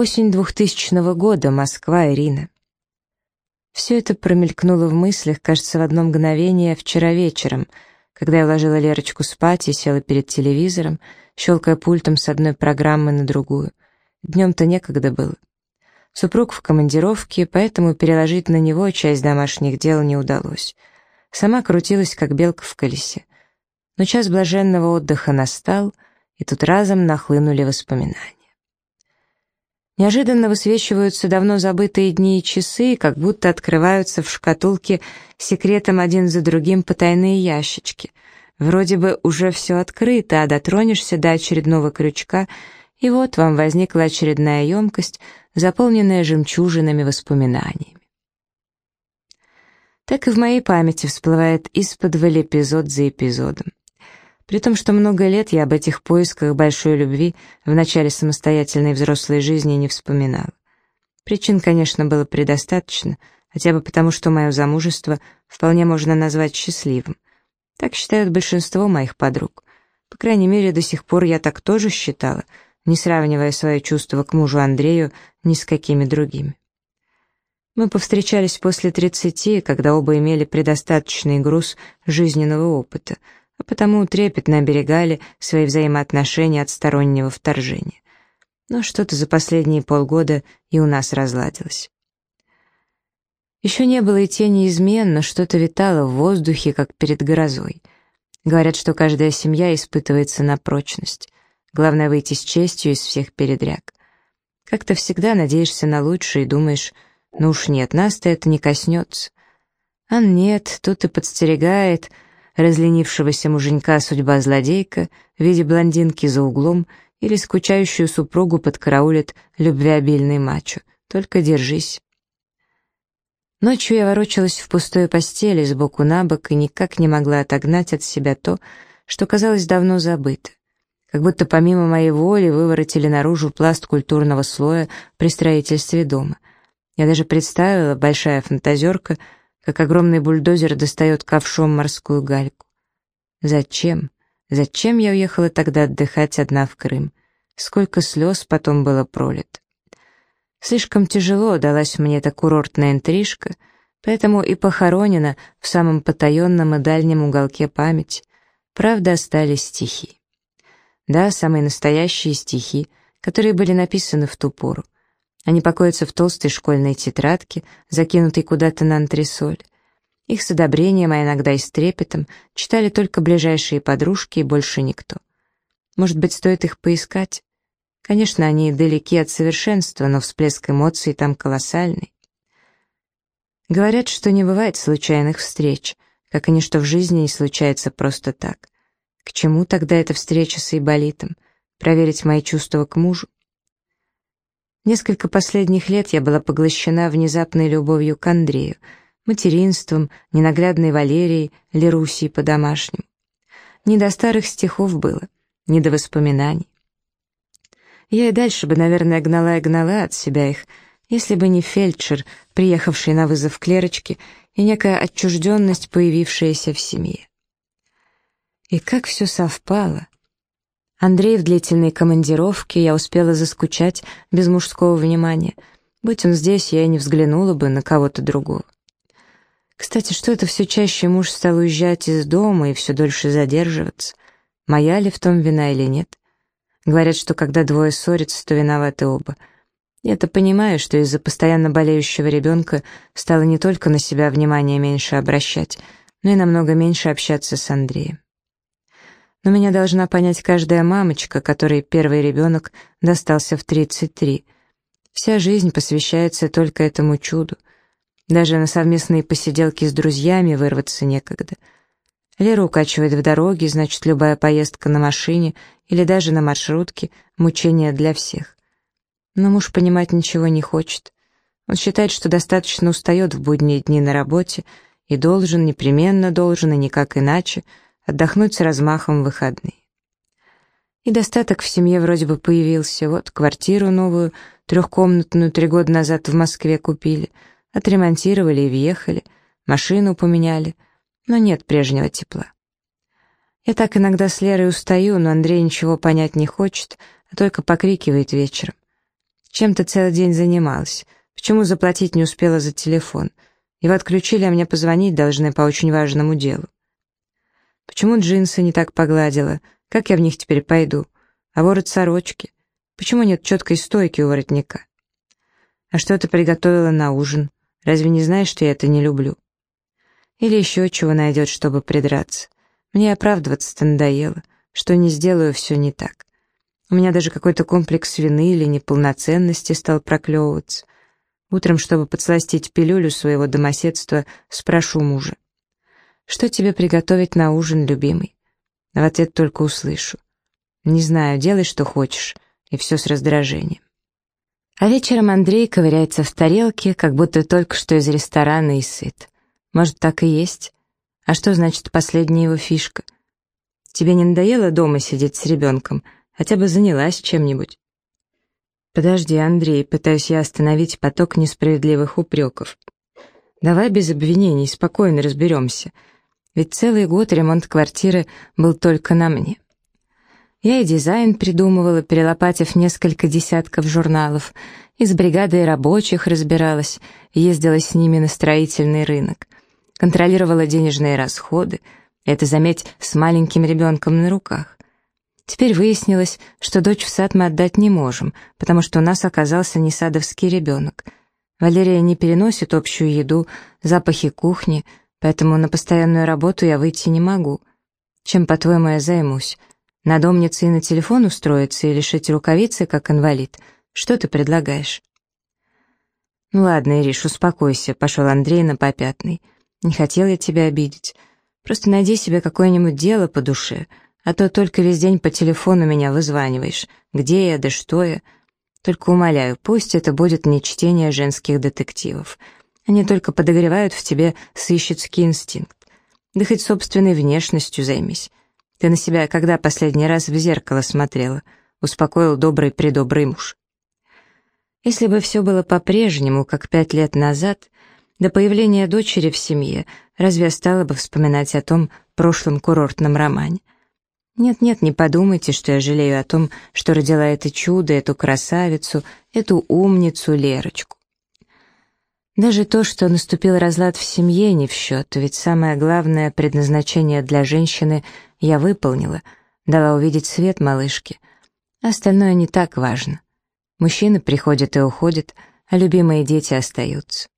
Осень 2000 года, Москва, Ирина. Все это промелькнуло в мыслях, кажется, в одно мгновение вчера вечером, когда я уложила Лерочку спать и села перед телевизором, щелкая пультом с одной программы на другую. Днем-то некогда было. Супруг в командировке, поэтому переложить на него часть домашних дел не удалось. Сама крутилась, как белка в колесе. Но час блаженного отдыха настал, и тут разом нахлынули воспоминания. Неожиданно высвечиваются давно забытые дни и часы, как будто открываются в шкатулке секретом один за другим потайные ящички. Вроде бы уже все открыто, а дотронешься до очередного крючка, и вот вам возникла очередная емкость, заполненная жемчужинами воспоминаниями. Так и в моей памяти всплывает исподволь эпизод за эпизодом. При том, что много лет я об этих поисках большой любви в начале самостоятельной взрослой жизни не вспоминала. Причин, конечно, было предостаточно, хотя бы потому, что мое замужество вполне можно назвать счастливым. Так считают большинство моих подруг. По крайней мере, до сих пор я так тоже считала, не сравнивая свое чувство к мужу Андрею ни с какими другими. Мы повстречались после тридцати, когда оба имели предостаточный груз жизненного опыта — а потому трепетно оберегали свои взаимоотношения от стороннего вторжения. Но что-то за последние полгода и у нас разладилось. Еще не было и тени измен, но что-то витало в воздухе, как перед грозой. Говорят, что каждая семья испытывается на прочность. Главное выйти с честью из всех передряг. Как-то всегда надеешься на лучшее и думаешь, ну уж нет, нас-то это не коснется. А нет, тут и подстерегает — разленившегося муженька судьба-злодейка в виде блондинки за углом или скучающую супругу подкараулит любвеобильный мачо. Только держись. Ночью я ворочалась в пустой постели сбоку на бок и никак не могла отогнать от себя то, что казалось давно забыто. Как будто помимо моей воли выворотили наружу пласт культурного слоя при строительстве дома. Я даже представила, большая фантазерка — как огромный бульдозер достает ковшом морскую гальку. Зачем? Зачем я уехала тогда отдыхать одна в Крым? Сколько слез потом было пролито. Слишком тяжело далась мне эта курортная интрижка, поэтому и похоронена в самом потаенном и дальнем уголке памяти. Правда, остались стихи. Да, самые настоящие стихи, которые были написаны в ту пору. Они покоятся в толстой школьной тетрадке, закинутой куда-то на антресоль. Их с одобрением, а иногда и с трепетом, читали только ближайшие подружки и больше никто. Может быть, стоит их поискать? Конечно, они далеки от совершенства, но всплеск эмоций там колоссальный. Говорят, что не бывает случайных встреч, как и ничто в жизни не случается просто так. К чему тогда эта встреча с Айболитом? Проверить мои чувства к мужу? Несколько последних лет я была поглощена внезапной любовью к Андрею, материнством, ненаглядной Валерией, Лерусией по-домашнему. Не до старых стихов было, не до воспоминаний. Я и дальше бы, наверное, гнала и гнала от себя их, если бы не фельдшер, приехавший на вызов Клерочки, и некая отчужденность, появившаяся в семье. И как все совпало. Андрей в длительной командировке, я успела заскучать без мужского внимания. Будь он здесь, я и не взглянула бы на кого-то другого. Кстати, что это все чаще муж стал уезжать из дома и все дольше задерживаться? Моя ли в том вина или нет? Говорят, что когда двое ссорятся, то виноваты оба. Я-то понимаю, что из-за постоянно болеющего ребенка стало не только на себя внимание меньше обращать, но и намного меньше общаться с Андреем но меня должна понять каждая мамочка, которой первый ребенок достался в 33. Вся жизнь посвящается только этому чуду. Даже на совместные посиделки с друзьями вырваться некогда. Лера укачивает в дороге, значит, любая поездка на машине или даже на маршрутке — мучение для всех. Но муж понимать ничего не хочет. Он считает, что достаточно устает в будние дни на работе и должен, непременно должен, и никак иначе — отдохнуть с размахом в выходные. И достаток в семье вроде бы появился. Вот квартиру новую, трехкомнатную, три года назад в Москве купили, отремонтировали и въехали, машину поменяли, но нет прежнего тепла. Я так иногда с Лерой устаю, но Андрей ничего понять не хочет, а только покрикивает вечером. Чем ты целый день занималась? Почему заплатить не успела за телефон? Его отключили, а мне позвонить должны по очень важному делу. Почему джинсы не так погладила? Как я в них теперь пойду? А ворот сорочки? Почему нет четкой стойки у воротника? А что ты приготовила на ужин? Разве не знаешь, что я это не люблю? Или еще чего найдет, чтобы придраться? Мне оправдываться-то надоело, что не сделаю все не так. У меня даже какой-то комплекс вины или неполноценности стал проклевываться. Утром, чтобы подсластить пилюлю своего домоседства, спрошу мужа. «Что тебе приготовить на ужин, любимый?» В ответ только услышу. «Не знаю, делай, что хочешь», и все с раздражением. А вечером Андрей ковыряется в тарелке, как будто только что из ресторана и сыт. Может, так и есть? А что значит последняя его фишка? Тебе не надоело дома сидеть с ребенком? Хотя бы занялась чем-нибудь. «Подожди, Андрей, пытаюсь я остановить поток несправедливых упреков. Давай без обвинений, спокойно разберемся. Ведь целый год ремонт квартиры был только на мне. Я и дизайн придумывала, перелопатив несколько десятков журналов, и с бригадой рабочих разбиралась, ездила с ними на строительный рынок, контролировала денежные расходы, это, заметь, с маленьким ребенком на руках. Теперь выяснилось, что дочь в сад мы отдать не можем, потому что у нас оказался не садовский ребенок. Валерия не переносит общую еду, запахи кухни, поэтому на постоянную работу я выйти не могу. Чем, по-твоему, я займусь? На домнице и на телефон устроиться или шить рукавицы, как инвалид? Что ты предлагаешь? «Ну ладно, Ириш, успокойся», — пошел Андрей на попятный. «Не хотел я тебя обидеть. Просто найди себе какое-нибудь дело по душе, а то только весь день по телефону меня вызваниваешь. Где я, да что я? Только умоляю, пусть это будет не чтение женских детективов. Они только подогревают в тебе сыщицкий инстинкт. Да хоть собственной внешностью займись. Ты на себя когда последний раз в зеркало смотрела? Успокоил добрый-предобрый муж. Если бы все было по-прежнему, как пять лет назад, до появления дочери в семье, разве я стала бы вспоминать о том прошлом курортном романе? Нет-нет, не подумайте, что я жалею о том, что родила это чудо, эту красавицу, эту умницу Лерочку. Даже то, что наступил разлад в семье, не в счет, ведь самое главное предназначение для женщины я выполнила, дала увидеть свет малышке. Остальное не так важно. Мужчины приходят и уходят, а любимые дети остаются.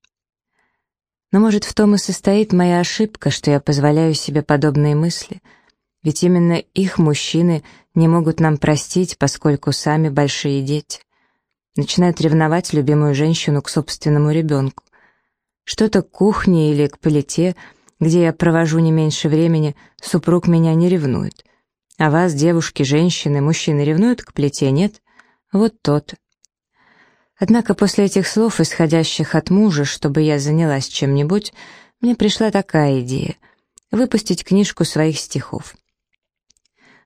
Но, может, в том и состоит моя ошибка, что я позволяю себе подобные мысли — ведь именно их мужчины не могут нам простить, поскольку сами большие дети. Начинают ревновать любимую женщину к собственному ребенку. Что-то к кухне или к плите, где я провожу не меньше времени, супруг меня не ревнует. А вас, девушки, женщины, мужчины ревнуют к плите, нет? Вот тот. Однако после этих слов, исходящих от мужа, чтобы я занялась чем-нибудь, мне пришла такая идея — выпустить книжку своих стихов.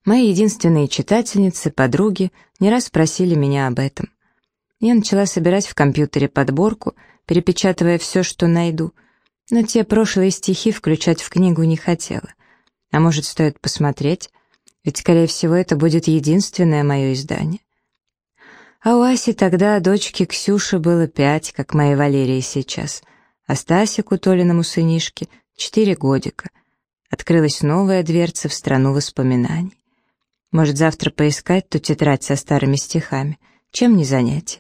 Мои единственные читательницы, подруги, не раз просили меня об этом. Я начала собирать в компьютере подборку, перепечатывая все, что найду, но те прошлые стихи включать в книгу не хотела. А может, стоит посмотреть? Ведь, скорее всего, это будет единственное мое издание. А у Аси тогда дочке Ксюше было пять, как моей Валерии сейчас, а Стасику, Толиному сынишке, четыре годика. Открылась новая дверца в страну воспоминаний. Может, завтра поискать ту тетрадь со старыми стихами? Чем не занятие?